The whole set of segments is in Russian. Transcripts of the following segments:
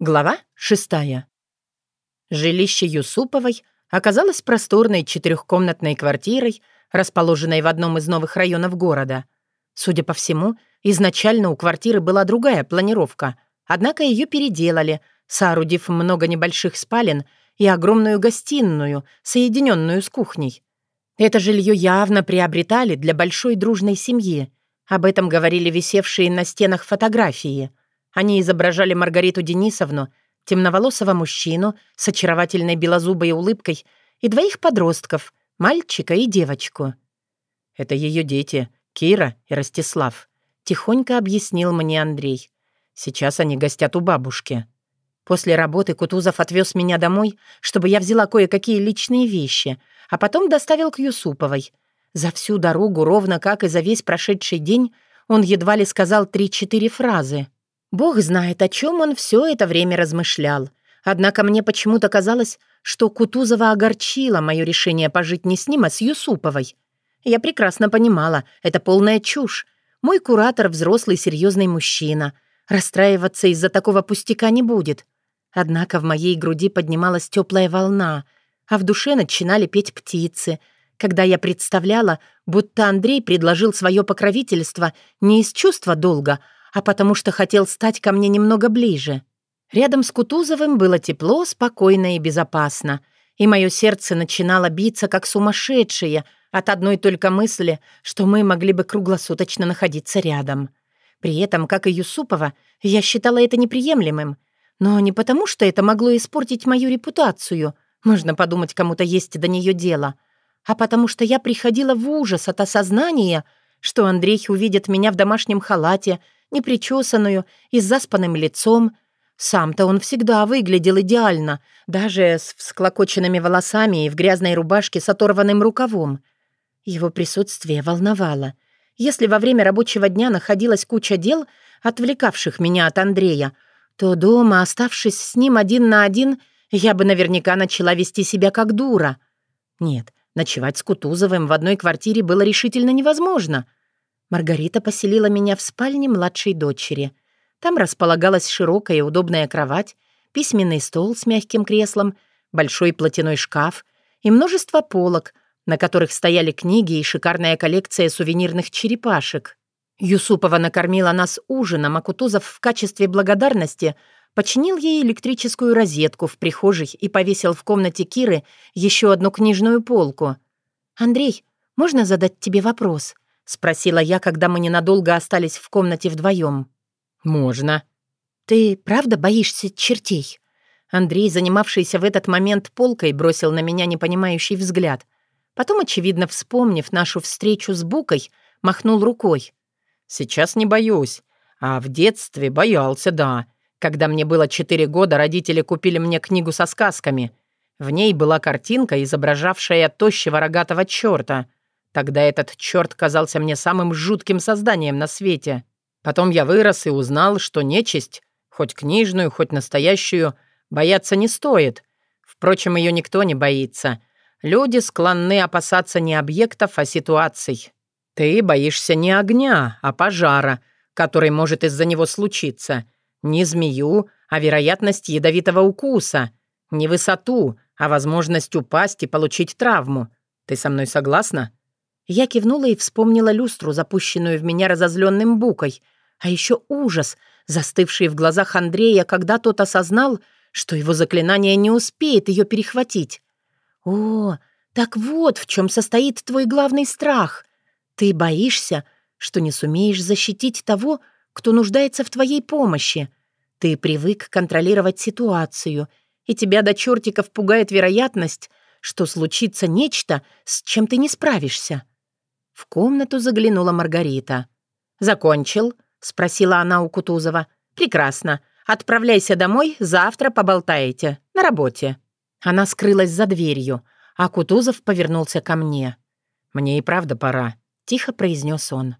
Глава шестая. Жилище Юсуповой оказалось просторной четырехкомнатной квартирой, расположенной в одном из новых районов города. Судя по всему, изначально у квартиры была другая планировка, однако ее переделали, соорудив много небольших спален и огромную гостиную, соединенную с кухней. Это жилье явно приобретали для большой дружной семьи. Об этом говорили висевшие на стенах фотографии — они изображали Маргариту Денисовну, темноволосого мужчину с очаровательной белозубой улыбкой и двоих подростков, мальчика и девочку. «Это ее дети, Кира и Ростислав», — тихонько объяснил мне Андрей. «Сейчас они гостят у бабушки». После работы Кутузов отвез меня домой, чтобы я взяла кое-какие личные вещи, а потом доставил к Юсуповой. За всю дорогу, ровно как и за весь прошедший день, он едва ли сказал три-четыре фразы. Бог знает, о чем он все это время размышлял. Однако мне почему-то казалось, что Кутузова огорчила мое решение пожить не с ним, а с Юсуповой. Я прекрасно понимала, это полная чушь. Мой куратор — взрослый серьезный мужчина. Расстраиваться из-за такого пустяка не будет. Однако в моей груди поднималась теплая волна, а в душе начинали петь птицы, когда я представляла, будто Андрей предложил свое покровительство не из чувства долга, а потому что хотел стать ко мне немного ближе. Рядом с Кутузовым было тепло, спокойно и безопасно, и мое сердце начинало биться как сумасшедшее от одной только мысли, что мы могли бы круглосуточно находиться рядом. При этом, как и Юсупова, я считала это неприемлемым. Но не потому, что это могло испортить мою репутацию, можно подумать, кому-то есть до нее дело, а потому что я приходила в ужас от осознания, что Андрей увидит меня в домашнем халате — непричесанную и с заспанным лицом. Сам-то он всегда выглядел идеально, даже с всклокоченными волосами и в грязной рубашке с оторванным рукавом. Его присутствие волновало. Если во время рабочего дня находилась куча дел, отвлекавших меня от Андрея, то дома, оставшись с ним один на один, я бы наверняка начала вести себя как дура. Нет, ночевать с Кутузовым в одной квартире было решительно невозможно — Маргарита поселила меня в спальне младшей дочери. Там располагалась широкая и удобная кровать, письменный стол с мягким креслом, большой платяной шкаф и множество полок, на которых стояли книги и шикарная коллекция сувенирных черепашек. Юсупова накормила нас ужином, а Кутузов в качестве благодарности починил ей электрическую розетку в прихожей и повесил в комнате Киры еще одну книжную полку. «Андрей, можно задать тебе вопрос?» — спросила я, когда мы ненадолго остались в комнате вдвоем. «Можно». «Ты правда боишься чертей?» Андрей, занимавшийся в этот момент полкой, бросил на меня непонимающий взгляд. Потом, очевидно, вспомнив нашу встречу с Букой, махнул рукой. «Сейчас не боюсь. А в детстве боялся, да. Когда мне было четыре года, родители купили мне книгу со сказками. В ней была картинка, изображавшая тощего рогатого черта — Тогда этот черт казался мне самым жутким созданием на свете. Потом я вырос и узнал, что нечисть, хоть книжную, хоть настоящую, бояться не стоит. Впрочем, ее никто не боится. Люди склонны опасаться не объектов, а ситуаций. Ты боишься не огня, а пожара, который может из-за него случиться. Не змею, а вероятность ядовитого укуса. Не высоту, а возможность упасть и получить травму. Ты со мной согласна?» Я кивнула и вспомнила люстру, запущенную в меня разозленным букой, а еще ужас, застывший в глазах Андрея, когда тот осознал, что его заклинание не успеет ее перехватить. «О, так вот в чем состоит твой главный страх. Ты боишься, что не сумеешь защитить того, кто нуждается в твоей помощи. Ты привык контролировать ситуацию, и тебя до чертиков пугает вероятность, что случится нечто, с чем ты не справишься. В комнату заглянула Маргарита. «Закончил?» — спросила она у Кутузова. «Прекрасно. Отправляйся домой, завтра поболтаете. На работе». Она скрылась за дверью, а Кутузов повернулся ко мне. «Мне и правда пора», — тихо произнес он.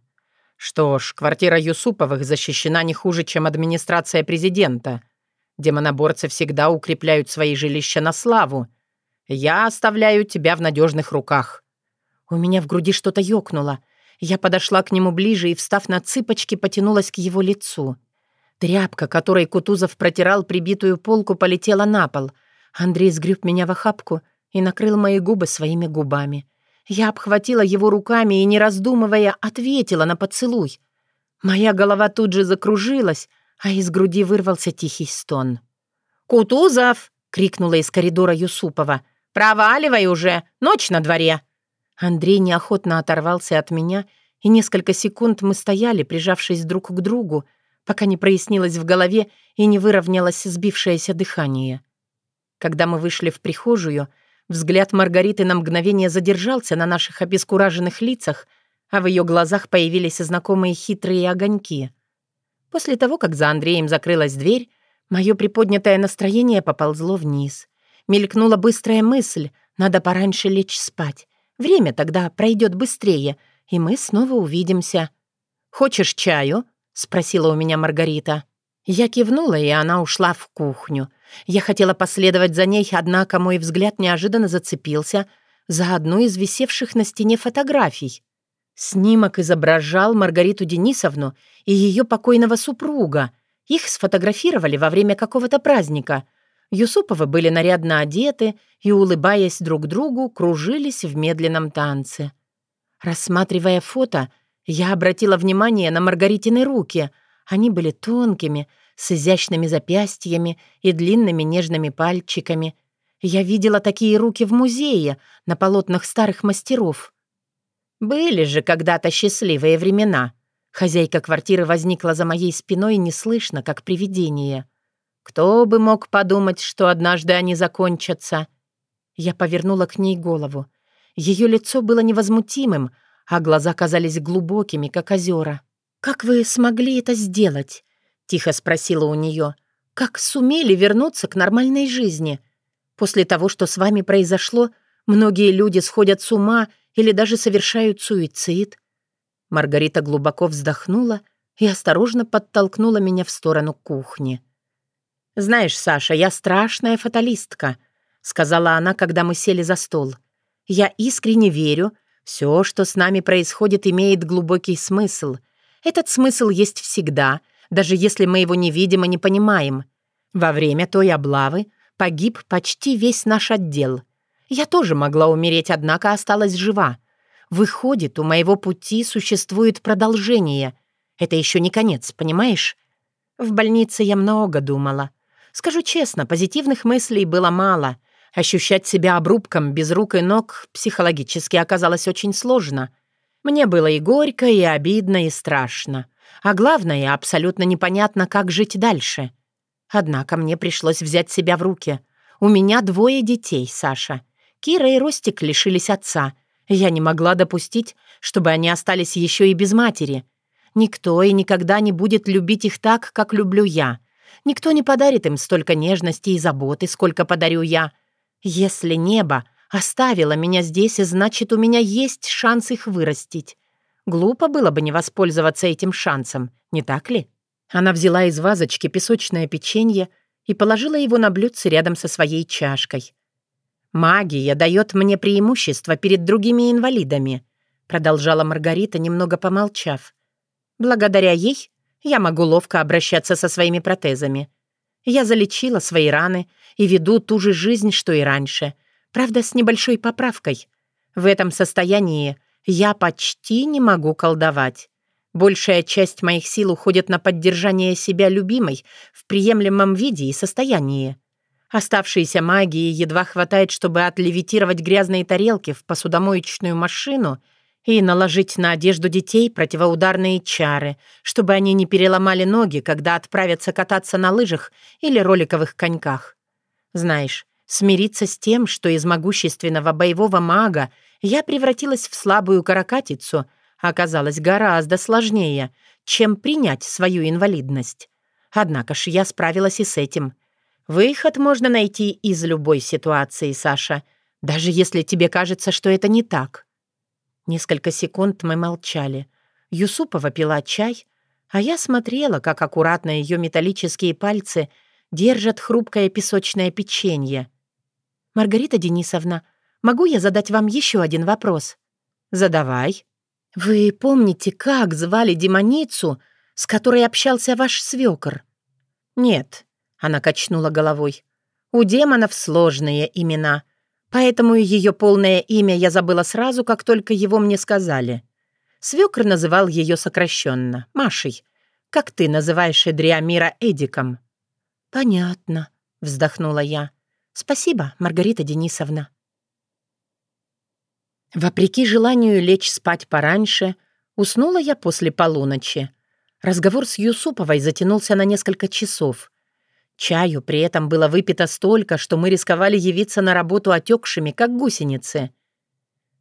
«Что ж, квартира Юсуповых защищена не хуже, чем администрация президента. Демоноборцы всегда укрепляют свои жилища на славу. Я оставляю тебя в надежных руках. У меня в груди что-то ёкнуло. Я подошла к нему ближе и, встав на цыпочки, потянулась к его лицу. Тряпка, которой Кутузов протирал прибитую полку, полетела на пол. Андрей сгреб меня в охапку и накрыл мои губы своими губами. Я обхватила его руками и, не раздумывая, ответила на поцелуй. Моя голова тут же закружилась, а из груди вырвался тихий стон. «Кутузов!» — крикнула из коридора Юсупова. «Проваливай уже! Ночь на дворе!» Андрей неохотно оторвался от меня, и несколько секунд мы стояли, прижавшись друг к другу, пока не прояснилось в голове и не выровнялось сбившееся дыхание. Когда мы вышли в прихожую, взгляд Маргариты на мгновение задержался на наших обескураженных лицах, а в ее глазах появились знакомые хитрые огоньки. После того, как за Андреем закрылась дверь, мое приподнятое настроение поползло вниз. Мелькнула быстрая мысль, надо пораньше лечь спать. Время тогда пройдет быстрее, и мы снова увидимся. «Хочешь чаю?» — спросила у меня Маргарита. Я кивнула, и она ушла в кухню. Я хотела последовать за ней, однако мой взгляд неожиданно зацепился за одну из висевших на стене фотографий. Снимок изображал Маргариту Денисовну и ее покойного супруга. Их сфотографировали во время какого-то праздника. Юсуповы были нарядно одеты и, улыбаясь друг другу, кружились в медленном танце. Рассматривая фото, я обратила внимание на Маргаритины руки. Они были тонкими, с изящными запястьями и длинными нежными пальчиками. Я видела такие руки в музее, на полотнах старых мастеров. Были же когда-то счастливые времена. Хозяйка квартиры возникла за моей спиной неслышно, как привидение. Кто бы мог подумать, что однажды они закончатся? Я повернула к ней голову. Ее лицо было невозмутимым, а глаза казались глубокими, как озера. «Как вы смогли это сделать?» — тихо спросила у нее. «Как сумели вернуться к нормальной жизни? После того, что с вами произошло, многие люди сходят с ума или даже совершают суицид». Маргарита глубоко вздохнула и осторожно подтолкнула меня в сторону кухни. «Знаешь, Саша, я страшная фаталистка», — сказала она, когда мы сели за стол. «Я искренне верю, все, что с нами происходит, имеет глубокий смысл. Этот смысл есть всегда, даже если мы его не видим и не понимаем. Во время той облавы погиб почти весь наш отдел. Я тоже могла умереть, однако осталась жива. Выходит, у моего пути существует продолжение. Это еще не конец, понимаешь? В больнице я много думала. Скажу честно, позитивных мыслей было мало — Ощущать себя обрубком без рук и ног психологически оказалось очень сложно. Мне было и горько, и обидно, и страшно. А главное, абсолютно непонятно, как жить дальше. Однако мне пришлось взять себя в руки. У меня двое детей, Саша. Кира и Ростик лишились отца. Я не могла допустить, чтобы они остались еще и без матери. Никто и никогда не будет любить их так, как люблю я. Никто не подарит им столько нежности и заботы, сколько подарю я — если небо оставило меня здесь, значит, у меня есть шанс их вырастить. Глупо было бы не воспользоваться этим шансом, не так ли? Она взяла из вазочки песочное печенье и положила его на блюдце рядом со своей чашкой. «Магия дает мне преимущество перед другими инвалидами», продолжала Маргарита, немного помолчав. «Благодаря ей я могу ловко обращаться со своими протезами. Я залечила свои раны и веду ту же жизнь, что и раньше. Правда, с небольшой поправкой. В этом состоянии я почти не могу колдовать. Большая часть моих сил уходит на поддержание себя любимой в приемлемом виде и состоянии. Оставшейся магии едва хватает, чтобы отлевитировать грязные тарелки в посудомоечную машину — и наложить на одежду детей противоударные чары, чтобы они не переломали ноги, когда отправятся кататься на лыжах или роликовых коньках. Знаешь, смириться с тем, что из могущественного боевого мага я превратилась в слабую каракатицу, оказалось гораздо сложнее, чем принять свою инвалидность. Однако ж я справилась и с этим. Выход можно найти из любой ситуации, Саша, даже если тебе кажется, что это не так. Несколько секунд мы молчали. Юсупова пила чай, а я смотрела, как аккуратно ее металлические пальцы держат хрупкое песочное печенье. «Маргарита Денисовна, могу я задать вам еще один вопрос?» «Задавай». «Вы помните, как звали демоницу, с которой общался ваш свекор?» «Нет», — она качнула головой. «У демонов сложные имена, поэтому ее полное имя я забыла сразу, как только его мне сказали. Свекр называл ее сокращенно — Машей, как ты называешь Эдриамира Эдиком». «Понятно», — вздохнула я. «Спасибо, Маргарита Денисовна». Вопреки желанию лечь спать пораньше, уснула я после полуночи. Разговор с Юсуповой затянулся на несколько часов. Чаю при этом было выпито столько, что мы рисковали явиться на работу отекшими, как гусеницы.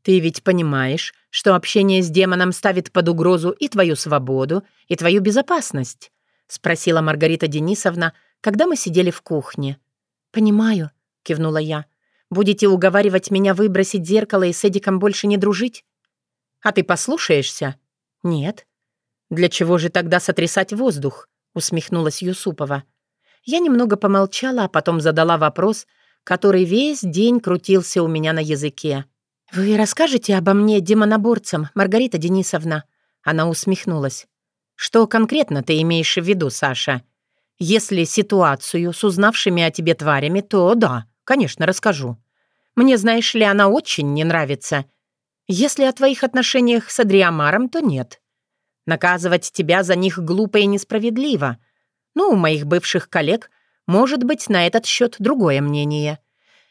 «Ты ведь понимаешь, что общение с демоном ставит под угрозу и твою свободу, и твою безопасность?» — спросила Маргарита Денисовна, когда мы сидели в кухне. «Понимаю», — кивнула я. Будете уговаривать меня выбросить зеркало и с Эдиком больше не дружить? А ты послушаешься? Нет. Для чего же тогда сотрясать воздух? Усмехнулась Юсупова. Я немного помолчала, а потом задала вопрос, который весь день крутился у меня на языке. «Вы расскажете обо мне демоноборцам, Маргарита Денисовна?» Она усмехнулась. «Что конкретно ты имеешь в виду, Саша? Если ситуацию с узнавшими о тебе тварями, то да, Конечно, расскажу. Мне, знаешь ли, она очень не нравится. Если о твоих отношениях с Адриамаром, то нет. Наказывать тебя за них глупо и несправедливо. Но у моих бывших коллег может быть на этот счет другое мнение.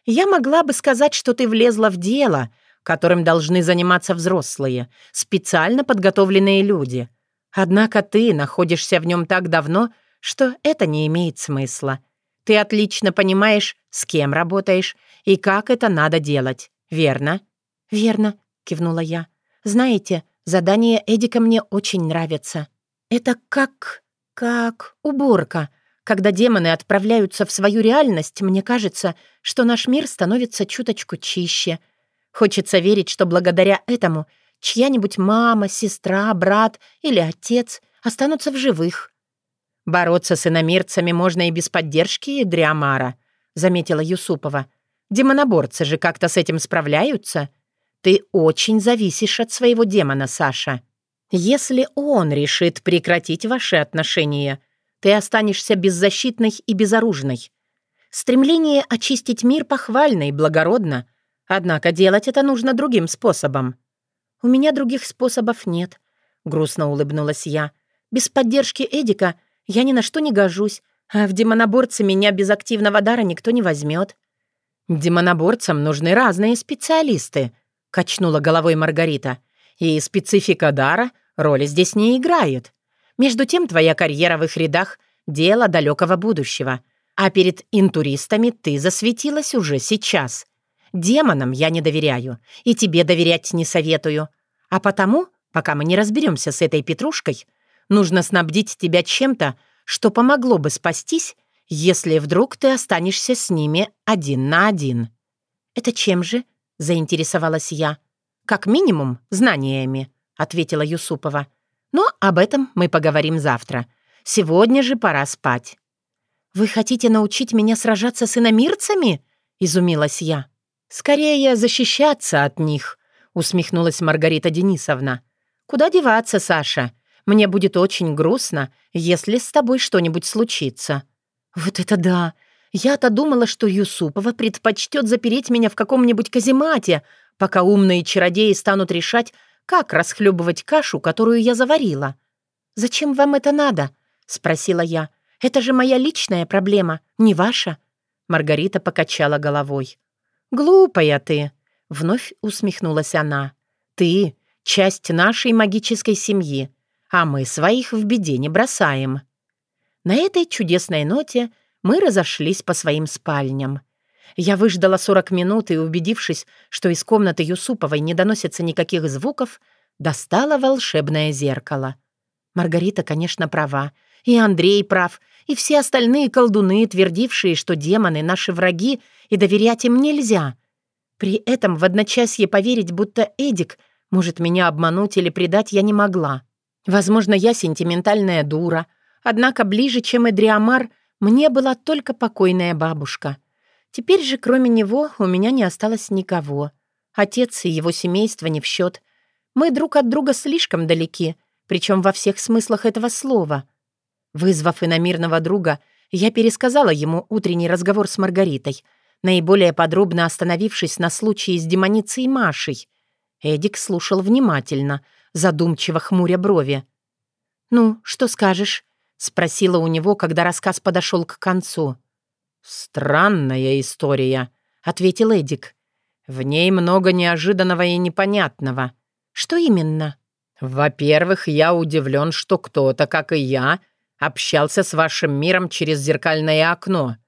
Я могла бы сказать, что ты влезла в дело, которым должны заниматься взрослые, специально подготовленные люди. Однако ты находишься в нем так давно, что это не имеет смысла. Ты отлично понимаешь, с кем работаешь и как это надо делать, верно?» «Верно», — кивнула я. «Знаете, задание Эдика мне очень нравится. Это как... как уборка. Когда демоны отправляются в свою реальность, мне кажется, что наш мир становится чуточку чище. Хочется верить, что благодаря этому чья-нибудь мама, сестра, брат или отец останутся в живых. «Бороться с иномирцами можно и без поддержки Дриамара», — заметила Юсупова. «Демоноборцы же как-то с этим справляются. Ты очень зависишь от своего демона, Саша. Если он решит прекратить ваши отношения, ты останешься беззащитной и безоружной. Стремление очистить мир похвально и благородно, однако делать это нужно другим способом». «У меня других способов нет», — грустно улыбнулась я. «Без поддержки Эдика — я ни на что не гожусь, а в демоноборце меня без активного дара никто не возьмет. «Демоноборцам нужны разные специалисты», — качнула головой Маргарита. «И специфика дара роли здесь не играет. Между тем твоя карьера в их рядах — дело далекого будущего. А перед интуристами ты засветилась уже сейчас. Демонам я не доверяю, и тебе доверять не советую. А потому, пока мы не разберемся с этой петрушкой, Нужно снабдить тебя чем-то, что помогло бы спастись, если вдруг ты останешься с ними один на один». «Это чем же?» — заинтересовалась я. «Как минимум, знаниями», — ответила Юсупова. «Но об этом мы поговорим завтра. Сегодня же пора спать». «Вы хотите научить меня сражаться с иномирцами?» — изумилась я. «Скорее защищаться от них», — усмехнулась Маргарита Денисовна. «Куда деваться, Саша? Мне будет очень грустно, если с тобой что-нибудь случится». «Вот это да! Я-то думала, что Юсупова предпочтет запереть меня в каком-нибудь каземате, пока умные чародеи станут решать, как расхлебывать кашу, которую я заварила. «Зачем вам это надо?» — спросила я. «Это же моя личная проблема, не ваша». Маргарита покачала головой. «Глупая ты!» — вновь усмехнулась она. «Ты — часть нашей магической семьи а мы своих в беде не бросаем». На этой чудесной ноте мы разошлись по своим спальням. Я выждала 40 минут и, убедившись, что из комнаты Юсуповой не доносится никаких звуков, достала волшебное зеркало. Маргарита, конечно, права, и Андрей прав, и все остальные колдуны, твердившие, что демоны — наши враги, и доверять им нельзя. При этом в одночасье поверить, будто Эдик может меня обмануть или предать, я не могла. Возможно, я сентиментальная дура, однако ближе, чем Эдриамар, мне была только покойная бабушка. Теперь же, кроме него, у меня не осталось никого. Отец и его семейство не в счет. Мы друг от друга слишком далеки, причем во всех смыслах этого слова. Вызвав иномирного друга, Я пересказала ему утренний разговор с Маргаритой, наиболее подробно остановившись на случае с демоницей Машей. Эдик слушал внимательно, задумчиво хмуря брови. «Ну, что скажешь?» — спросила у него, когда рассказ подошел к концу. «Странная история», — ответил Эдик. «В ней много неожиданного и непонятного». «Что именно?» «Во-первых, я удивлен, что кто-то, как и я, общался с вашим миром через зеркальное окно.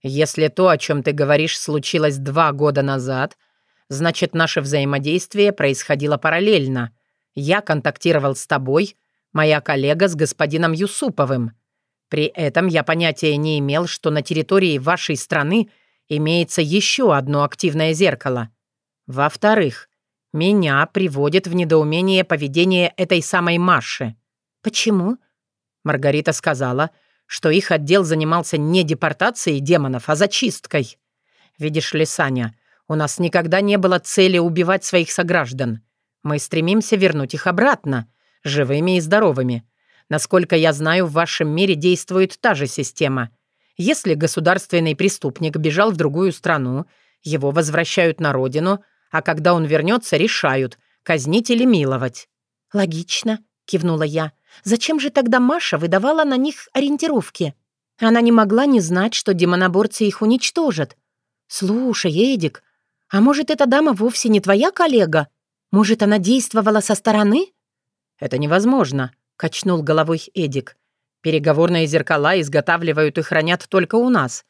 Если то, о чем ты говоришь, случилось два года назад, значит, наше взаимодействие происходило параллельно. Я контактировал с тобой, моя коллега с господином Юсуповым. При этом я понятия не имел, что на территории вашей страны имеется еще одно активное зеркало. Во-вторых, меня приводит в недоумение поведение этой самой Маши. Почему? Маргарита сказала, что их отдел занимался не депортацией демонов, а зачисткой. Видишь ли, Саня, у нас никогда не было цели убивать своих сограждан. Мы стремимся вернуть их обратно, живыми и здоровыми. Насколько я знаю, в вашем мире действует та же система. Если государственный преступник бежал в другую страну, его возвращают на родину, а когда он вернется, решают, казнить или миловать». «Логично», — кивнула я. «Зачем же тогда Маша выдавала на них ориентировки? Она не могла не знать, что демоноборцы их уничтожат. Слушай, Эдик, а может, эта дама вовсе не твоя коллега? Может, она действовала со стороны?» «Это невозможно», качнул головой Эдик. «Переговорные зеркала изготавливают и хранят только у нас.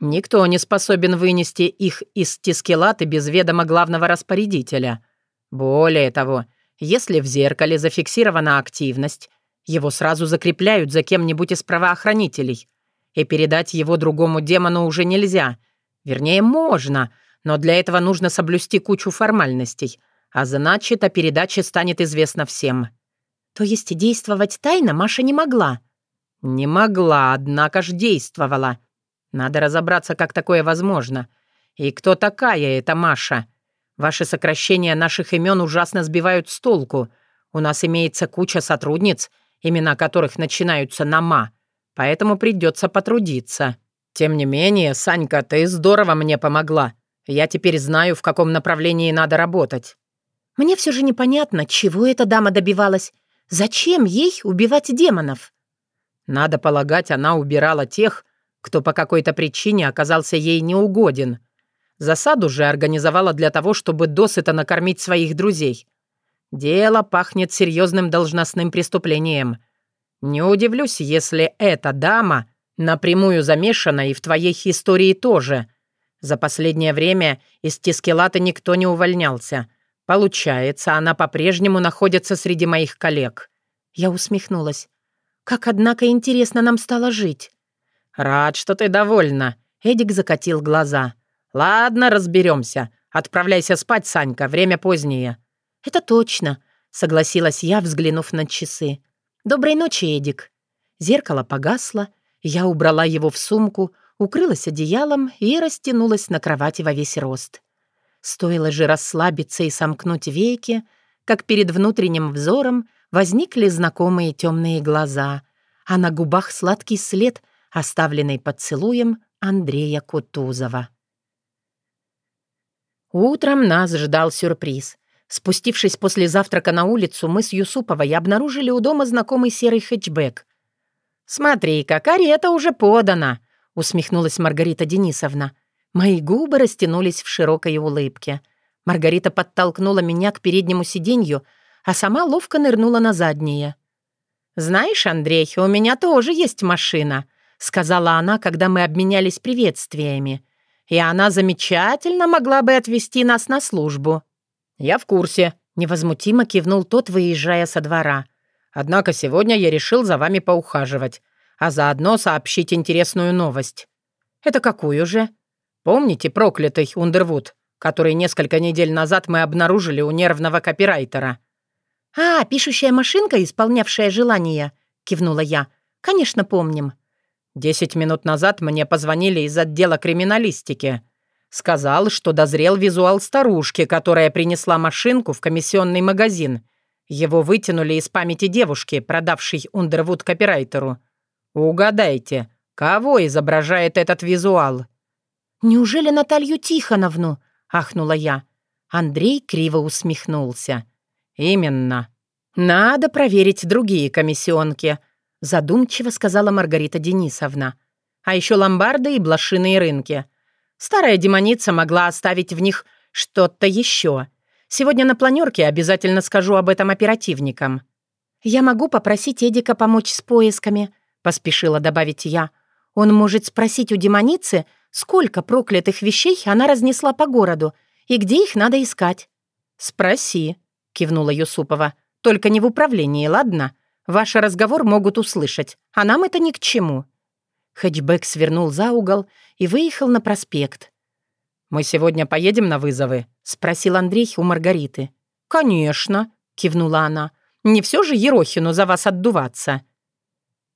Никто не способен вынести их из тискелаты без ведома главного распорядителя. Более того, если в зеркале зафиксирована активность, его сразу закрепляют за кем-нибудь из правоохранителей, и передать его другому демону уже нельзя. Вернее, можно, но для этого нужно соблюсти кучу формальностей, а значит, о передаче станет известно всем. То есть действовать тайно Маша не могла? Не могла, однако ж действовала. Надо разобраться, как такое возможно. И кто такая эта Маша? Ваши сокращения наших имен ужасно сбивают с толку. У нас имеется куча сотрудниц, имена которых начинаются на «ма», поэтому придется потрудиться. Тем не менее, Санька, ты здорово мне помогла. Я теперь знаю, в каком направлении надо работать. Мне все же непонятно, чего эта дама добивалась. Зачем ей убивать демонов? Надо полагать, она убирала тех, кто по какой-то причине оказался ей неугоден. Засаду же организовала для того, чтобы досыта накормить своих друзей. Дело пахнет серьезным должностным преступлением. Не удивлюсь, если эта дама напрямую замешана и в твоей истории тоже. За последнее время из Тискелата никто не увольнялся. Получается, она по-прежнему находится среди моих коллег». Я усмехнулась. «Как, однако, интересно нам стало жить». «Рад, что ты довольна», — Эдик закатил глаза. «Ладно, разберемся. Отправляйся спать, Санька, время позднее». «Это точно», — согласилась я, взглянув на часы. «Доброй ночи, Эдик». Зеркало погасло, я убрала его в сумку, укрылась одеялом и растянулась на кровати во весь рост. Стоило же расслабиться и сомкнуть веки, как перед внутренним взором возникли знакомые темные глаза, а на губах сладкий след, оставленный поцелуем Андрея Кутузова. Утром нас ждал сюрприз. Спустившись после завтрака на улицу, мы с Юсуповой обнаружили у дома знакомый серый хэтчбэк. «Смотри-ка, карета уже подана!» — усмехнулась Маргарита Денисовна. Мои губы растянулись в широкой улыбке. Маргарита подтолкнула меня к переднему сиденью, а сама ловко нырнула на заднее. «Знаешь, Андрей, у меня тоже есть машина», — сказала она, когда мы обменялись приветствиями. «И она замечательно могла бы отвезти нас на службу». «Я в курсе», — невозмутимо кивнул тот, выезжая со двора. «Однако сегодня я решил за вами поухаживать, а заодно сообщить интересную новость». «Это какую же?» Помните проклятый Ундервуд, который несколько недель назад мы обнаружили у нервного копирайтера?» «А, пишущая машинка, исполнявшая желания», — кивнула я. «Конечно, помним». «Десять минут назад мне позвонили из отдела криминалистики. Сказал, что дозрел визуал старушки, которая принесла машинку в комиссионный магазин. Его вытянули из памяти девушки, продавшей Ундервуд копирайтеру. Угадайте, Кого изображает этот визуал?» «Неужели Наталью Тихоновну?» — ахнула я. Андрей криво усмехнулся. «Именно. Надо проверить другие комиссионки», — задумчиво сказала Маргарита Денисовна. «А еще ломбарды и блошиные рынки. Старая демоница могла оставить в них что-то еще. Сегодня на планерке обязательно скажу об этом оперативникам». «Я могу попросить Эдика помочь с поисками», — поспешила добавить я. «Он может спросить у демоницы, сколько проклятых вещей она разнесла по городу и где их надо искать». «Спроси», — кивнула Юсупова. «Только не в управлении, ладно? Ваш разговор могут услышать, а нам это ни к чему». Хэтчбэк свернул за угол и выехал на проспект. «Мы сегодня поедем на вызовы?» — спросил Андрей у Маргариты. «Конечно», — кивнула она. «Не все же Ерохину за вас отдуваться».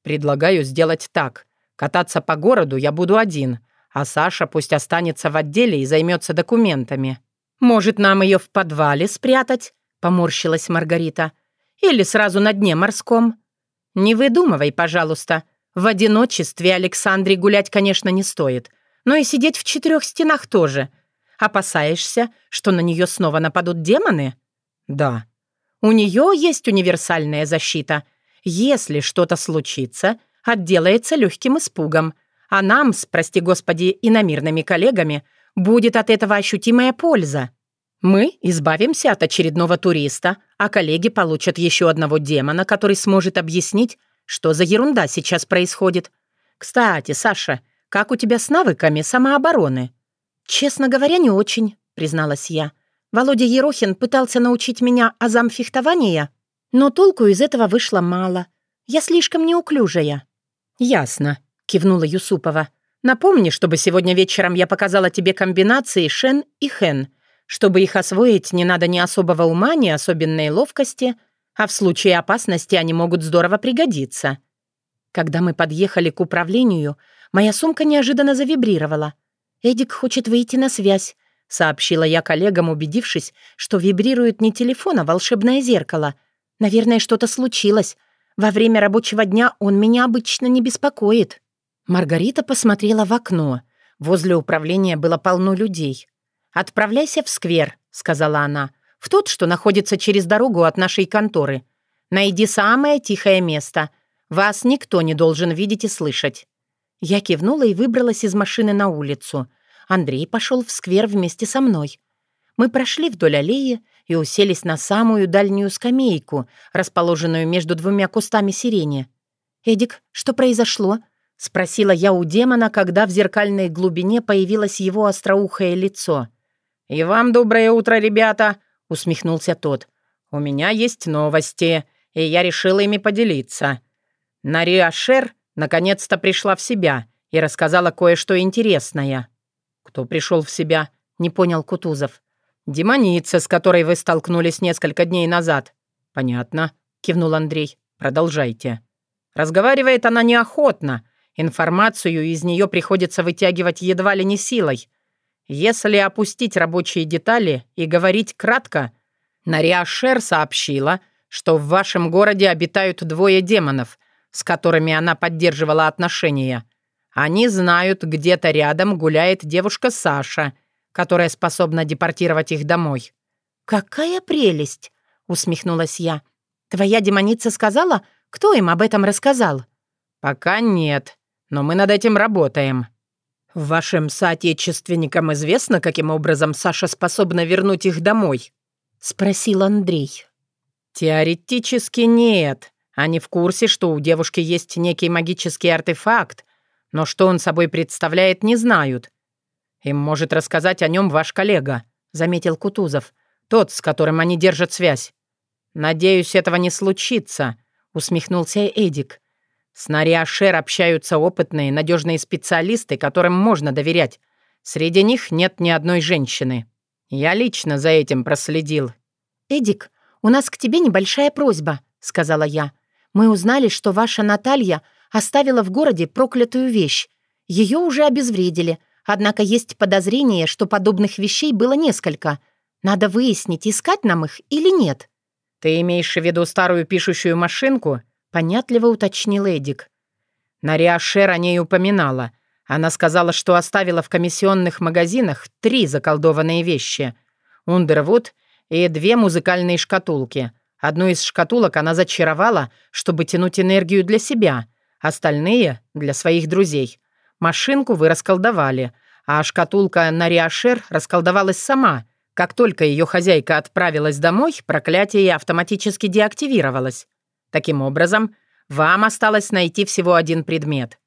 «Предлагаю сделать так. Кататься по городу я буду один, а Саша пусть останется в отделе и займется документами». «Может, нам ее в подвале спрятать?» — поморщилась Маргарита. «Или сразу на дне морском?» «Не выдумывай, пожалуйста. В одиночестве Александре гулять, конечно, не стоит. Но и сидеть в четырех стенах тоже. Опасаешься, что на нее снова нападут демоны?» «Да». «У нее есть универсальная защита. Если что-то случится, отделается легким испугом. А нам, с, прости господи, иномирными коллегами, будет от этого ощутимая польза. Мы избавимся от очередного туриста, а коллеги получат еще одного демона, который сможет объяснить, что за ерунда сейчас происходит. Кстати, Саша, как у тебя с навыками самообороны?» «Честно говоря, не очень», — призналась я. «Володя Ерохин пытался научить меня азам фехтования, но толку из этого вышло мало. Я слишком неуклюжая». «Ясно», кивнула Юсупова. «Напомни, чтобы сегодня вечером я показала тебе комбинации Шен и Хен. Чтобы их освоить, не надо ни особого ума, ни особенной ловкости, а в случае опасности они могут здорово пригодиться». Когда мы подъехали к управлению, моя сумка неожиданно завибрировала. «Эдик хочет выйти на связь», — сообщила я коллегам, убедившись, что вибрирует не телефон, а волшебное зеркало. «Наверное, что-то случилось. Во время рабочего дня он меня обычно не беспокоит». Маргарита посмотрела в окно. Возле управления было полно людей. «Отправляйся в сквер», — сказала она, «в тот, что находится через дорогу от нашей конторы. Найди самое тихое место. Вас никто не должен видеть и слышать». Я кивнула и выбралась из машины на улицу. Андрей пошел в сквер вместе со мной. Мы прошли вдоль аллеи и уселись на самую дальнюю скамейку, расположенную между двумя кустами сирени. «Эдик, что произошло?» — спросила я у демона, когда в зеркальной глубине появилось его остроухое лицо. «И вам доброе утро, ребята!» — усмехнулся тот. «У меня есть новости, и я решил ими поделиться. Нария Шер наконец-то пришла в себя и рассказала кое-что интересное». «Кто пришел в себя?» — не понял Кутузов. «Демоница, с которой вы столкнулись несколько дней назад». «Понятно», — кивнул Андрей. «Продолжайте». Разговаривает она неохотно, Информацию из нее приходится вытягивать едва ли не силой. Если опустить рабочие детали и говорить кратко, Нариашер сообщила, что в вашем городе обитают двое демонов, с которыми она поддерживала отношения. Они знают, где-то рядом гуляет девушка Саша, которая способна депортировать их домой. «Какая прелесть!» — усмехнулась я. «Твоя демоница сказала, кто им об этом рассказал?» «Пока нет но мы над этим работаем. Вашим соотечественникам известно, каким образом Саша способна вернуть их домой?» — спросил Андрей. «Теоретически нет. Они в курсе, что у девушки есть некий магический артефакт, но что он собой представляет, не знают. Им может рассказать о нем ваш коллега», — заметил Кутузов, «тот, с которым они держат связь». «Надеюсь, этого не случится», — усмехнулся Эдик. С Нариашер общаются опытные, надежные специалисты, которым можно доверять. Среди них нет ни одной женщины. Я лично за этим проследил. «Эдик, у нас к тебе небольшая просьба», — сказала я. «Мы узнали, что ваша Наталья оставила в городе проклятую вещь. Ее уже обезвредили, однако есть подозрение, что подобных вещей было несколько. Надо выяснить, искать нам их или нет». «Ты имеешь в виду старую пишущую машинку?» — понятливо уточнил Эдик. Нариашер о ней упоминала. Она сказала, что оставила в комиссионных магазинах три заколдованные вещи. Ундервуд и две музыкальные шкатулки. Одну из шкатулок она зачаровала, чтобы тянуть энергию для себя, остальные — для своих друзей. Машинку вы расколдовали, а шкатулка Нариашер расколдовалась сама. Как только ее хозяйка отправилась домой, проклятие автоматически деактивировалось. Таким образом, вам осталось найти всего один предмет.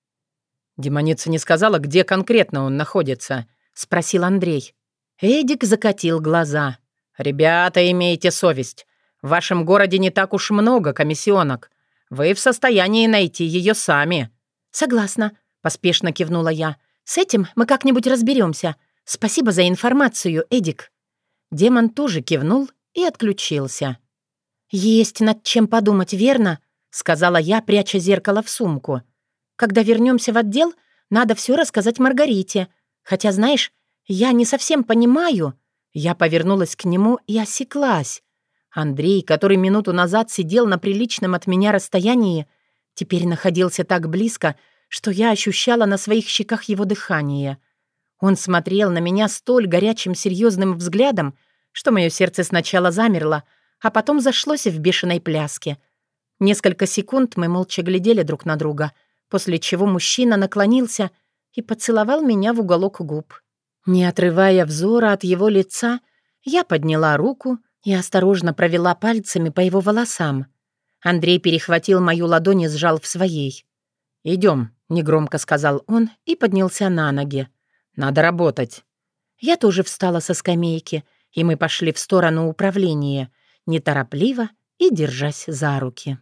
Демоница не сказала, где конкретно он находится, спросил Андрей. Эдик закатил глаза. «Ребята, имейте совесть. В вашем городе не так уж много комиссионок. Вы в состоянии найти ее сами». «Согласна», — поспешно кивнула я. «С этим мы как-нибудь разберемся. Спасибо за информацию, Эдик». Демон тоже кивнул и отключился. «Есть над чем подумать, верно?» — сказала я, пряча зеркало в сумку. «Когда вернемся в отдел, надо все рассказать Маргарите. Хотя, знаешь, я не совсем понимаю...» Я повернулась к нему и осеклась. Андрей, который минуту назад сидел на приличном от меня расстоянии, теперь находился так близко, что я ощущала на своих щеках его дыхание. Он смотрел на меня столь горячим серьезным взглядом, что мое сердце сначала замерло, а потом зашлось в бешеной пляске. Несколько секунд мы молча глядели друг на друга, после чего мужчина наклонился и поцеловал меня в уголок губ. Не отрывая взора от его лица, я подняла руку и осторожно провела пальцами по его волосам. Андрей перехватил мою ладонь и сжал в своей. «Идем», — негромко сказал он и поднялся на ноги. «Надо работать». Я тоже встала со скамейки, и мы пошли в сторону управления, неторопливо и держась за руки.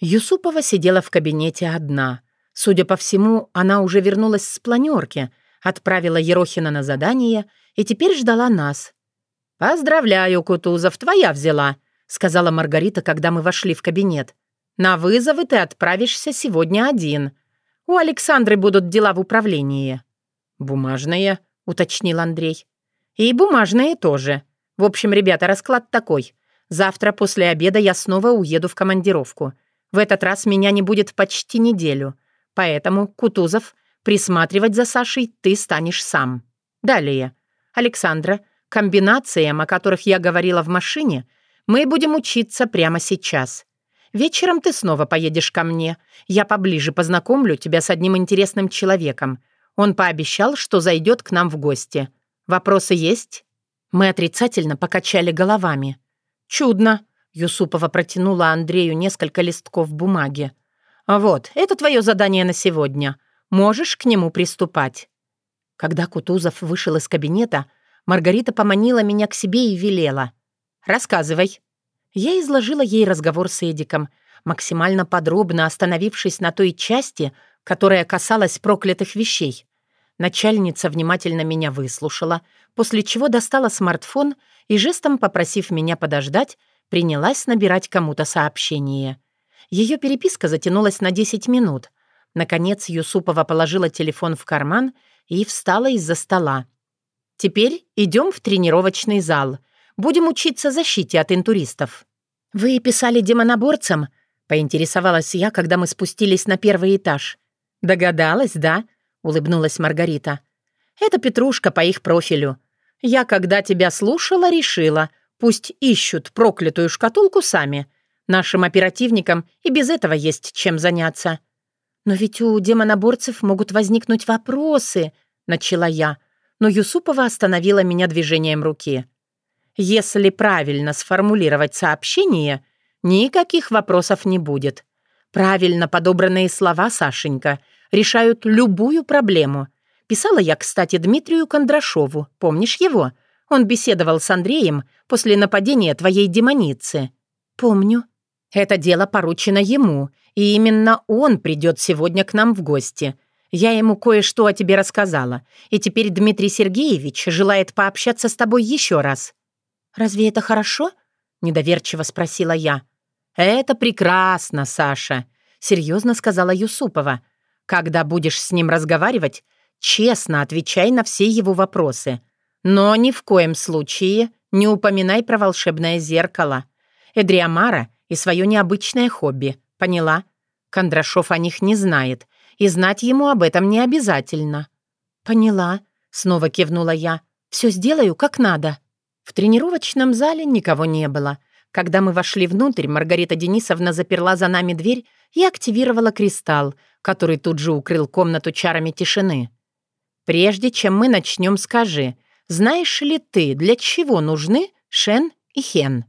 Юсупова сидела в кабинете одна — Судя по всему, она уже вернулась с планерки, отправила Ерохина на задание и теперь ждала нас. «Поздравляю, Кутузов, твоя взяла», — сказала Маргарита, когда мы вошли в кабинет. «На вызовы ты отправишься сегодня один. У Александры будут дела в управлении». «Бумажные», — уточнил Андрей. «И бумажные тоже. В общем, ребята, расклад такой. Завтра после обеда я снова уеду в командировку. В этот раз меня не будет почти неделю. Поэтому, Кутузов, присматривать за Сашей ты станешь сам. Далее. Александра, комбинациям, о которых я говорила в машине, мы будем учиться прямо сейчас. Вечером ты снова поедешь ко мне. Я поближе познакомлю тебя с одним интересным человеком. Он пообещал, что зайдет к нам в гости. Вопросы есть?» Мы отрицательно покачали головами. «Чудно», — Юсупова протянула Андрею несколько листков бумаги. «Вот, это твое задание на сегодня. Можешь к нему приступать». Когда Кутузов вышел из кабинета, Маргарита поманила меня к себе и велела. «Рассказывай». Я изложила ей разговор с Эдиком, максимально подробно остановившись на той части, которая касалась проклятых вещей. Начальница внимательно меня выслушала, после чего достала смартфон и, жестом попросив меня подождать, принялась набирать кому-то сообщение — ее переписка затянулась на 10 минут. Наконец Юсупова положила телефон в карман и встала из-за стола. «Теперь идем в тренировочный зал. Будем учиться защите от интуристов». «Вы писали демоноборцам?» — поинтересовалась я, когда мы спустились на первый этаж. «Догадалась, да?» — улыбнулась Маргарита. «Это Петрушка по их профилю. Я, когда тебя слушала, решила, пусть ищут проклятую шкатулку сами. Нашим оперативникам и без этого есть чем заняться. Но ведь у демоноборцев могут возникнуть вопросы, начала я, но Юсупова остановила меня движением руки. Если правильно сформулировать сообщение, никаких вопросов не будет. Правильно подобранные слова, Сашенька, решают любую проблему. Писала я, кстати, Дмитрию Кондрашову. Помнишь его? Он беседовал с Андреем после нападения твоей демоницы. Помню, это дело поручено ему, и именно он придет сегодня к нам в гости. Я ему кое-что о тебе рассказала, и теперь Дмитрий Сергеевич желает пообщаться с тобой еще раз». «Разве это хорошо?» — недоверчиво спросила я. «Это прекрасно, Саша», — серьезно сказала Юсупова. «Когда будешь с ним разговаривать, честно отвечай на все его вопросы. Но ни в коем случае не упоминай про волшебное зеркало. Эдриамара — и свое необычное хобби. Поняла? Кондрашов о них не знает, и знать ему об этом не обязательно». «Поняла», — снова кивнула я. «Все сделаю как надо». В тренировочном зале никого не было. Когда мы вошли внутрь, Маргарита Денисовна заперла за нами дверь и активировала кристалл, который тут же укрыл комнату чарами тишины. «Прежде чем мы начнем, скажи, знаешь ли ты, для чего нужны Шен и Хен?»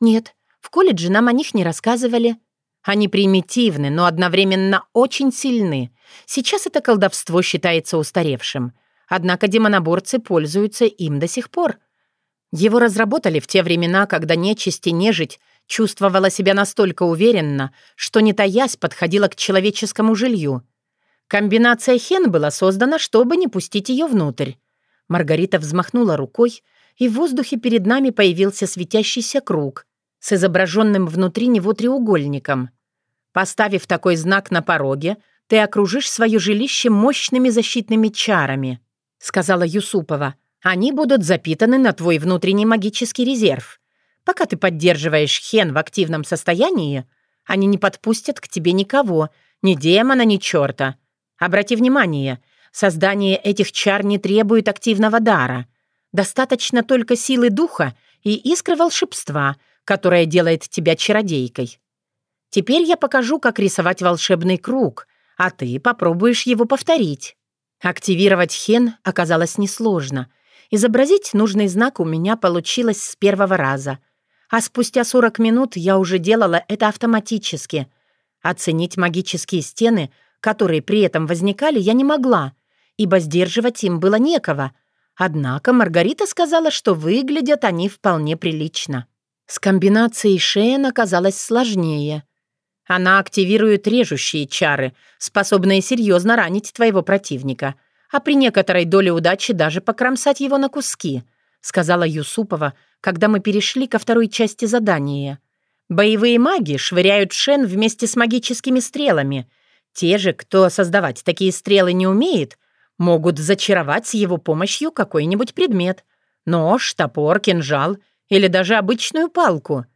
«Нет, в колледже нам о них не рассказывали». «Они примитивны, но одновременно очень сильны. Сейчас это колдовство считается устаревшим. Однако демоноборцы пользуются им до сих пор. Его разработали в те времена, когда нечисть и нежить чувствовала себя настолько уверенно, что, не таясь, подходила к человеческому жилью. Комбинация хен была создана, чтобы не пустить ее внутрь. Маргарита взмахнула рукой, и в воздухе перед нами появился светящийся круг с изображенным внутри него треугольником. Поставив такой знак на пороге, ты окружишь свое жилище мощными защитными чарами, сказала Юсупова. Они будут запитаны на твой внутренний магический резерв. Пока ты поддерживаешь хен в активном состоянии, они не подпустят к тебе никого, ни демона, ни черта. Обрати внимание, создание этих чар не требует активного дара. Достаточно только силы духа и искры волшебства, которая делает тебя чародейкой. Теперь я покажу, как рисовать волшебный круг, а ты попробуешь его повторить. Активировать хен оказалось несложно — Изобразить нужный знак у меня получилось с первого раза. А спустя 40 минут я уже делала это автоматически. Оценить магические стены, которые при этом возникали, я не могла, ибо сдерживать им было некого. Однако Маргарита сказала, что выглядят они вполне прилично. С комбинацией Шеен оказалось сложнее. Она активирует режущие чары, способные серьезно ранить твоего противника — а при некоторой доле удачи даже покромсать его на куски», сказала Юсупова, когда мы перешли ко второй части задания. «Боевые маги швыряют шен вместе с магическими стрелами. Те же, кто создавать такие стрелы не умеет, могут зачаровать с его помощью какой-нибудь предмет. Нож, топор, кинжал или даже обычную палку.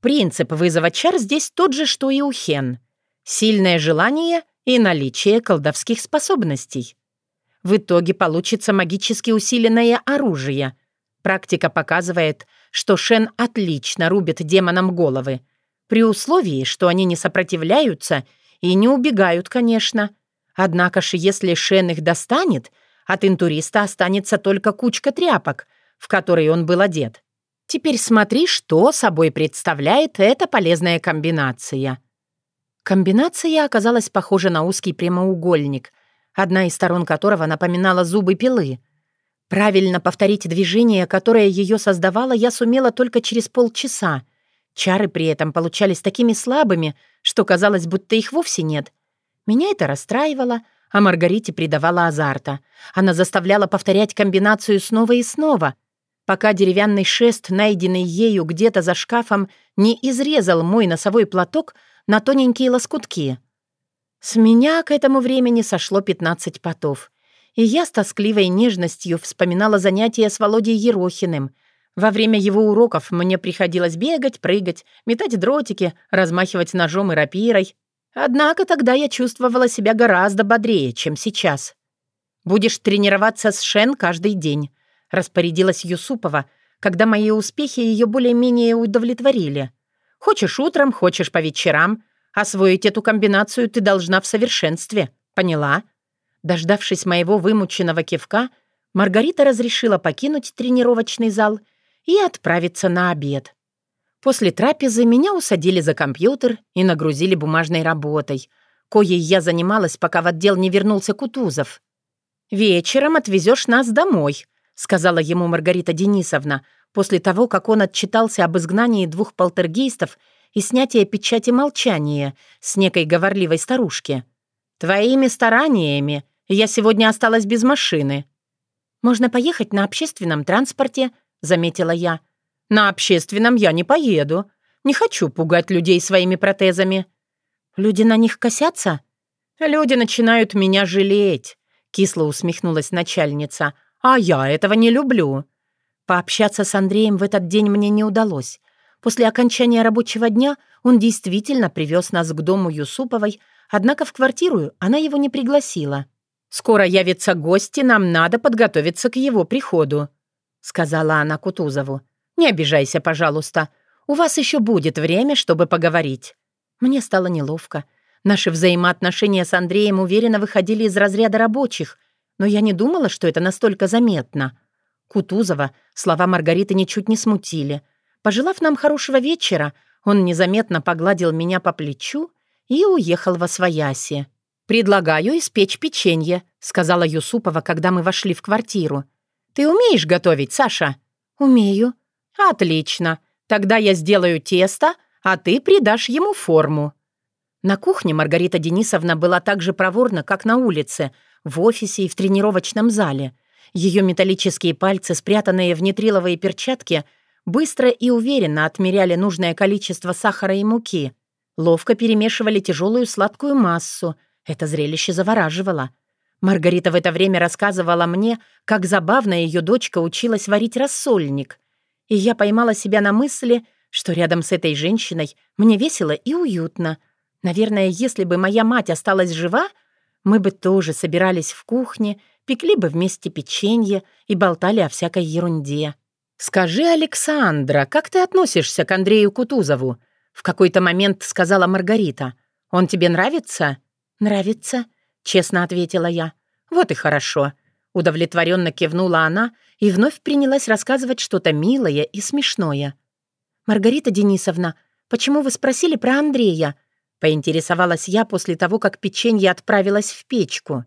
Принцип вызова чар здесь тот же, что и у Хен. Сильное желание и наличие колдовских способностей. В итоге получится магически усиленное оружие. Практика показывает, что Шен отлично рубит демонам головы. При условии, что они не сопротивляются и не убегают, конечно. Однако же, если Шен их достанет, от интуриста останется только кучка тряпок, в которой он был одет. Теперь смотри, что собой представляет эта полезная комбинация. Комбинация оказалась похожа на узкий прямоугольник, одна из сторон которого напоминала зубы пилы. Правильно повторить движение, которое ее создавало, я сумела только через полчаса. Чары при этом получались такими слабыми, что казалось, будто их вовсе нет. Меня это расстраивало, а Маргарите придавала азарта. Она заставляла повторять комбинацию снова и снова, пока деревянный шест, найденный ею где-то за шкафом, не изрезал мой носовой платок на тоненькие лоскутки. С меня к этому времени сошло 15 потов, и я с тоскливой нежностью вспоминала занятия с Володей Ерохиным. Во время его уроков мне приходилось бегать, прыгать, метать дротики, размахивать ножом и рапирой. Однако тогда я чувствовала себя гораздо бодрее, чем сейчас. «Будешь тренироваться с Шен каждый день», — распорядилась Юсупова, когда мои успехи ее более-менее удовлетворили. «Хочешь утром, хочешь по вечерам — Освоить эту комбинацию ты должна в совершенстве. Поняла?» Дождавшись моего вымученного кивка, Маргарита разрешила покинуть тренировочный зал и отправиться на обед. После трапезы меня усадили за компьютер и нагрузили бумажной работой, коей я занималась, пока в отдел не вернулся Кутузов. «Вечером отвезешь нас домой», — сказала ему Маргарита Денисовна, после того, как он отчитался об изгнании двух полтергейстов и снятие печати молчания с некой говорливой старушки. «Твоими стараниями я сегодня осталась без машины». «Можно поехать на общественном транспорте», — заметила я. «На общественном я не поеду. Не хочу пугать людей своими протезами». «Люди на них косятся?» «Люди начинают меня жалеть», — кисло усмехнулась начальница. «А я этого не люблю». Пообщаться с Андреем в этот день мне не удалось. После окончания рабочего дня он действительно привез нас к дому Юсуповой, однако в квартиру она его не пригласила. «Скоро явится гости, нам надо подготовиться к его приходу», — сказала она Кутузову. «Не обижайся, пожалуйста. У вас еще будет время, чтобы поговорить». Мне стало неловко. Наши взаимоотношения с Андреем уверенно выходили из разряда рабочих, но я не думала, что это настолько заметно. Кутузова слова Маргариты ничуть не смутили. Пожелав нам хорошего вечера, он незаметно погладил меня по плечу и уехал во свояси. «Предлагаю испечь печенье», — сказала Юсупова, когда мы вошли в квартиру. «Ты умеешь готовить, Саша?» «Умею». «Отлично. Тогда я сделаю тесто, а ты придашь ему форму». На кухне Маргарита Денисовна была так же проворна, как на улице, в офисе и в тренировочном зале. Ее металлические пальцы, спрятанные в нитриловые перчатки, быстро и уверенно отмеряли нужное количество сахара и муки. Ловко перемешивали тяжелую сладкую массу. Это зрелище завораживало. Маргарита в это время рассказывала мне, как забавно ее дочка училась варить рассольник. И я поймала себя на мысли, что рядом с этой женщиной мне весело и уютно. Наверное, если бы моя мать осталась жива, мы бы тоже собирались в кухне, пекли бы вместе печенье и болтали о всякой ерунде. «Скажи, Александра, как ты относишься к Андрею Кутузову?» В какой-то момент сказала Маргарита. «Он тебе нравится?» «Нравится», — честно ответила я. «Вот и хорошо». Удовлетворенно кивнула она и вновь принялась рассказывать что-то милое и смешное. «Маргарита Денисовна, почему вы спросили про Андрея?» Поинтересовалась я после того, как печенье отправилось в печку.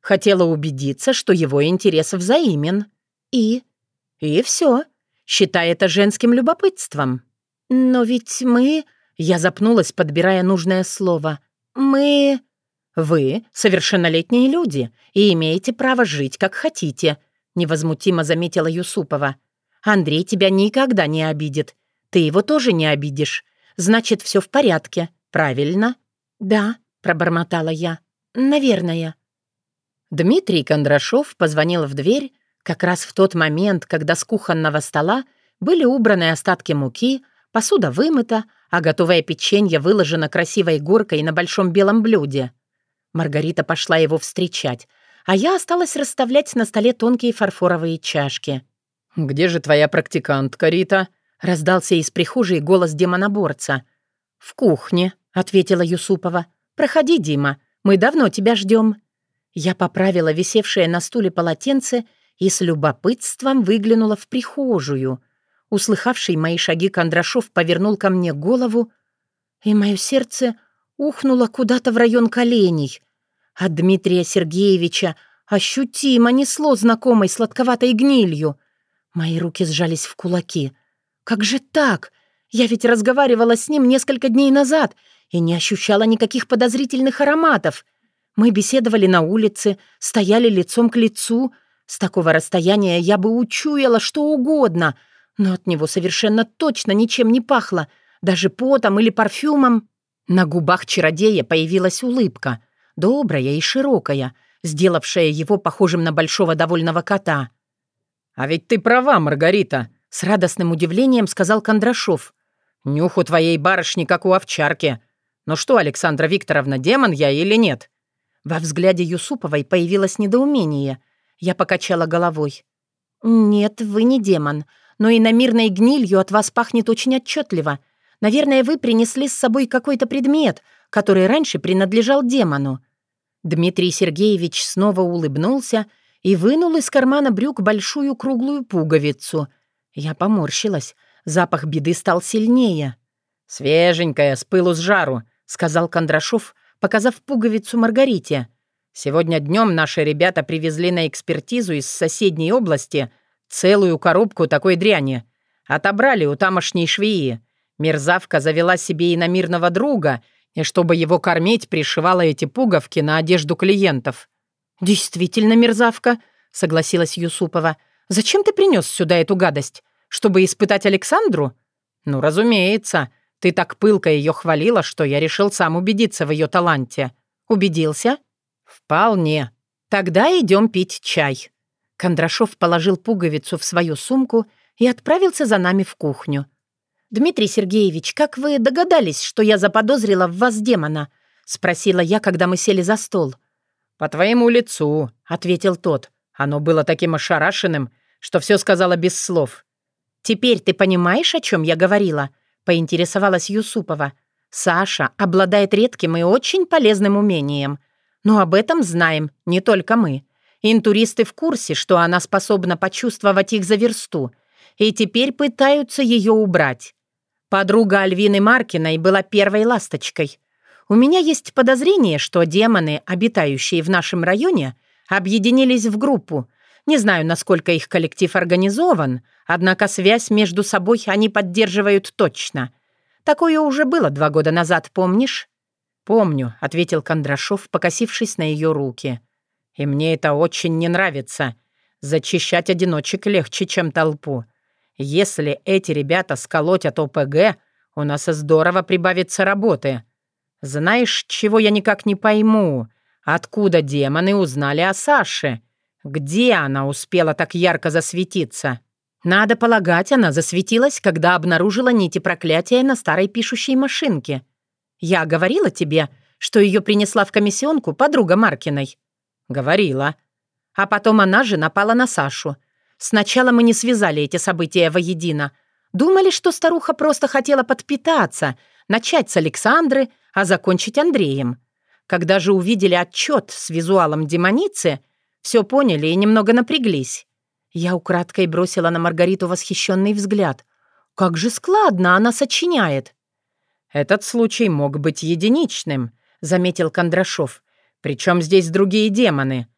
Хотела убедиться, что его интерес взаимен. И? И все. Считай это женским любопытством. Но ведь мы... Я запнулась, подбирая нужное слово. Мы... Вы совершеннолетние люди и имеете право жить, как хотите, невозмутимо заметила Юсупова. Андрей тебя никогда не обидит. Ты его тоже не обидишь. Значит, все в порядке. «Правильно?» «Да», — пробормотала я. «Наверное». Дмитрий Кондрашов позвонил в дверь как раз в тот момент, когда с кухонного стола были убраны остатки муки, посуда вымыта, а готовое печенье выложено красивой горкой на большом белом блюде. Маргарита пошла его встречать, а я осталась расставлять на столе тонкие фарфоровые чашки. «Где же твоя практикантка, Рита?» — раздался из прихожей голос демоноборца. «В кухне», — ответила Юсупова. «Проходи, Дима, мы давно тебя ждем». Я поправила висевшее на стуле полотенце и с любопытством выглянула в прихожую. Услыхавший мои шаги Кондрашов повернул ко мне голову, и мое сердце ухнуло куда-то в район коленей. От Дмитрия Сергеевича ощутимо несло знакомой сладковатой гнилью. Мои руки сжались в кулаки. «Как же так? Я ведь разговаривала с ним несколько дней назад и не ощущала никаких подозрительных ароматов. Мы беседовали на улице, стояли лицом к лицу. С такого расстояния я бы учуяла что угодно, но от него совершенно точно ничем не пахло, даже потом или парфюмом. На губах чародея появилась улыбка, добрая и широкая, сделавшая его похожим на большого довольного кота. «А ведь ты права, Маргарита», — с радостным удивлением сказал Кондрашов. «Нюх у твоей барышни, как у овчарки. Ну что, Александра Викторовна, демон я или нет?» Во взгляде Юсуповой появилось недоумение. Я покачала головой. «Нет, вы не демон, но и иномирной гнилью от вас пахнет очень отчетливо. Наверное, вы принесли с собой какой-то предмет, который раньше принадлежал демону». Дмитрий Сергеевич снова улыбнулся и вынул из кармана брюк большую круглую пуговицу. Я поморщилась. Запах беды стал сильнее. «Свеженькая, с пылу с жару», — сказал Кондрашов, показав пуговицу Маргарите. «Сегодня днем наши ребята привезли на экспертизу из соседней области целую коробку такой дряни. Отобрали у тамошней швеи. Мерзавка завела себе иномирного друга, и чтобы его кормить, пришивала эти пуговки на одежду клиентов». «Действительно мерзавка», — согласилась Юсупова. «Зачем ты принес сюда эту гадость? Чтобы испытать Александру?» «Ну, разумеется. Ты так пылко ее хвалила, что я решил сам убедиться в ее таланте». «Убедился?» «Вполне. Тогда идем пить чай». Кондрашов положил пуговицу в свою сумку и отправился за нами в кухню. «Дмитрий Сергеевич, как вы догадались, что я заподозрила в вас демона?» — спросила я, когда мы сели за стол. «По твоему лицу», — ответил тот. Оно было таким ошарашенным, что все сказала без слов. «Теперь ты понимаешь, о чем я говорила?» — поинтересовалась Юсупова. «Саша обладает редким и очень полезным умением. Но об этом знаем не только мы. Интуристы в курсе, что она способна почувствовать их за версту, и теперь пытаются ее убрать. Подруга Альвины Маркиной была первой ласточкой. У меня есть подозрение, что демоны, обитающие в нашем районе, объединились в группу. Не знаю, насколько их коллектив организован, однако связь между собой они поддерживают точно. Такое уже было два года назад, помнишь? «Помню», — ответил Кондрашов, покосившись на ее руки. И мне это очень не нравится. Зачищать одиночек легче, чем толпу. Если эти ребята сколотят ОПГ, у нас здорово прибавится работы. Знаешь, чего я никак не пойму? Откуда демоны узнали о Саше? Где она успела так ярко засветиться? Надо полагать, она засветилась, когда обнаружила нити проклятия на старой пишущей машинке. Я говорила тебе, что ее принесла в комиссионку подруга Маркиной. «Говорила». А потом она же напала на Сашу. Сначала мы не связали эти события воедино. Думали, что старуха просто хотела подпитаться, начать с Александры, а закончить Андреем. Когда же увидели отчет с визуалом демоницы, все поняли и немного напряглись. Я украдкой бросила на Маргариту восхищенный взгляд. Как же складно она сочиняет. «Этот случай мог быть единичным», — заметил Кондрашов. Причем здесь другие демоны?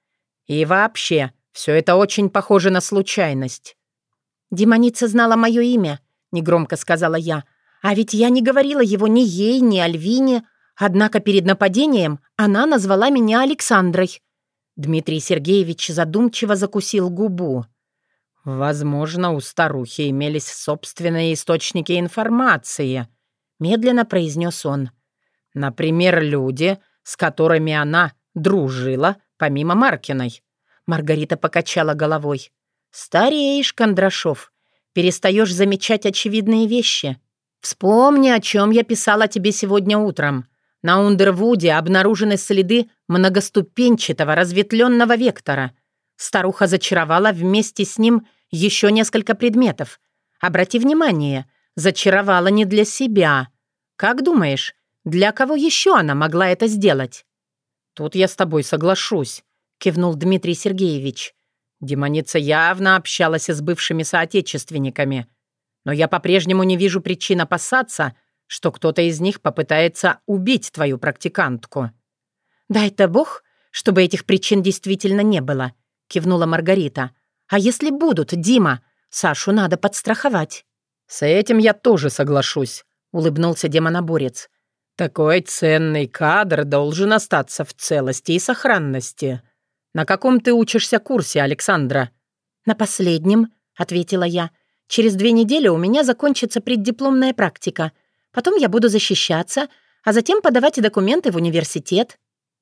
И вообще, все это очень похоже на случайность». «Демоница знала мое имя», — негромко сказала я. «А ведь я не говорила его ни ей, ни Альвине. Однако перед нападением она назвала меня Александрой». Дмитрий Сергеевич задумчиво закусил губу. «Возможно, у старухи имелись собственные источники информации», — медленно произнес он. «Например, люди, с которыми она дружила, помимо Маркиной. Маргарита покачала головой. «Стареешь, Кондрашов. Перестаешь замечать очевидные вещи. Вспомни, о чем я писала тебе сегодня утром. На Ундервуде обнаружены следы многоступенчатого разветвленного вектора. Старуха зачаровала вместе с ним еще несколько предметов. Обрати внимание, зачаровала не для себя. Как думаешь, для кого еще она могла это сделать?» «Тут я с тобой соглашусь», — кивнул Дмитрий Сергеевич. Демоница явно общалась с бывшими соотечественниками. Но я по-прежнему не вижу причин опасаться, что кто-то из них попытается убить твою практикантку». «Дай-то бог, чтобы этих причин действительно не было», — кивнула Маргарита. «А если будут, Дима, Сашу надо подстраховать». «С этим я тоже соглашусь», — улыбнулся демоноборец. Такой ценный кадр должен остаться в целости и сохранности. На каком ты учишься курсе, Александра?» «На последнем», — ответила я. «Через две недели у меня закончится преддипломная практика. Потом я буду защищаться, а затем подавать документы в университет».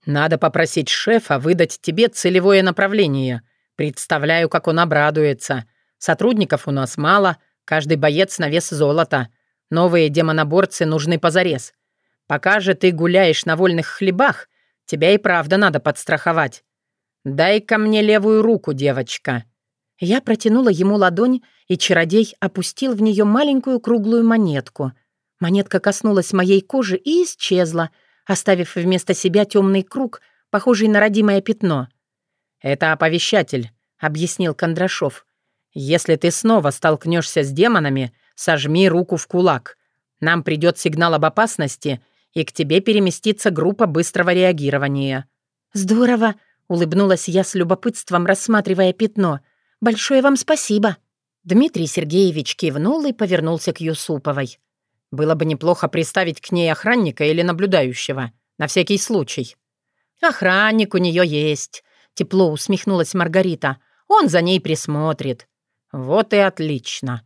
«Надо попросить шефа выдать тебе целевое направление. Представляю, как он обрадуется. Сотрудников у нас мало, каждый боец на вес золота. Новые демоноборцы нужны позарез. Пока же ты гуляешь на вольных хлебах, тебя и правда надо подстраховать. Дай-ка мне левую руку, девочка». Я протянула ему ладонь, и чародей опустил в нее маленькую круглую монетку. Монетка коснулась моей кожи и исчезла, оставив вместо себя темный круг, похожий на родимое пятно. «Это оповещатель», — объяснил Кондрашов. «Если ты снова столкнешься с демонами, сожми руку в кулак. Нам придет сигнал об опасности, и к тебе переместится группа быстрого реагирования». «Здорово!» — улыбнулась я с любопытством, рассматривая пятно. «Большое вам спасибо!» Дмитрий Сергеевич кивнул и повернулся к Юсуповой. «Было бы неплохо приставить к ней охранника или наблюдающего, на всякий случай». «Охранник у нее есть», — тепло усмехнулась Маргарита. «Он за ней присмотрит». «Вот и отлично».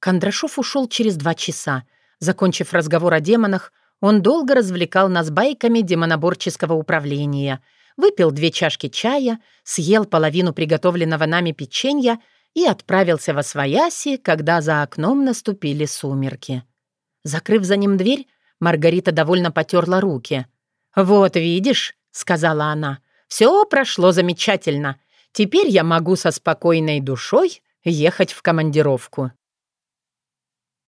Кондрашов ушел через два часа. Закончив разговор о демонах, он долго развлекал нас байками демоноборческого управления, выпил две чашки чая, съел половину приготовленного нами печенья и отправился во свояси, когда за окном наступили сумерки. Закрыв за ним дверь, Маргарита довольно потерла руки. «Вот видишь», — сказала она, — «все прошло замечательно. Теперь я могу со спокойной душой ехать в командировку».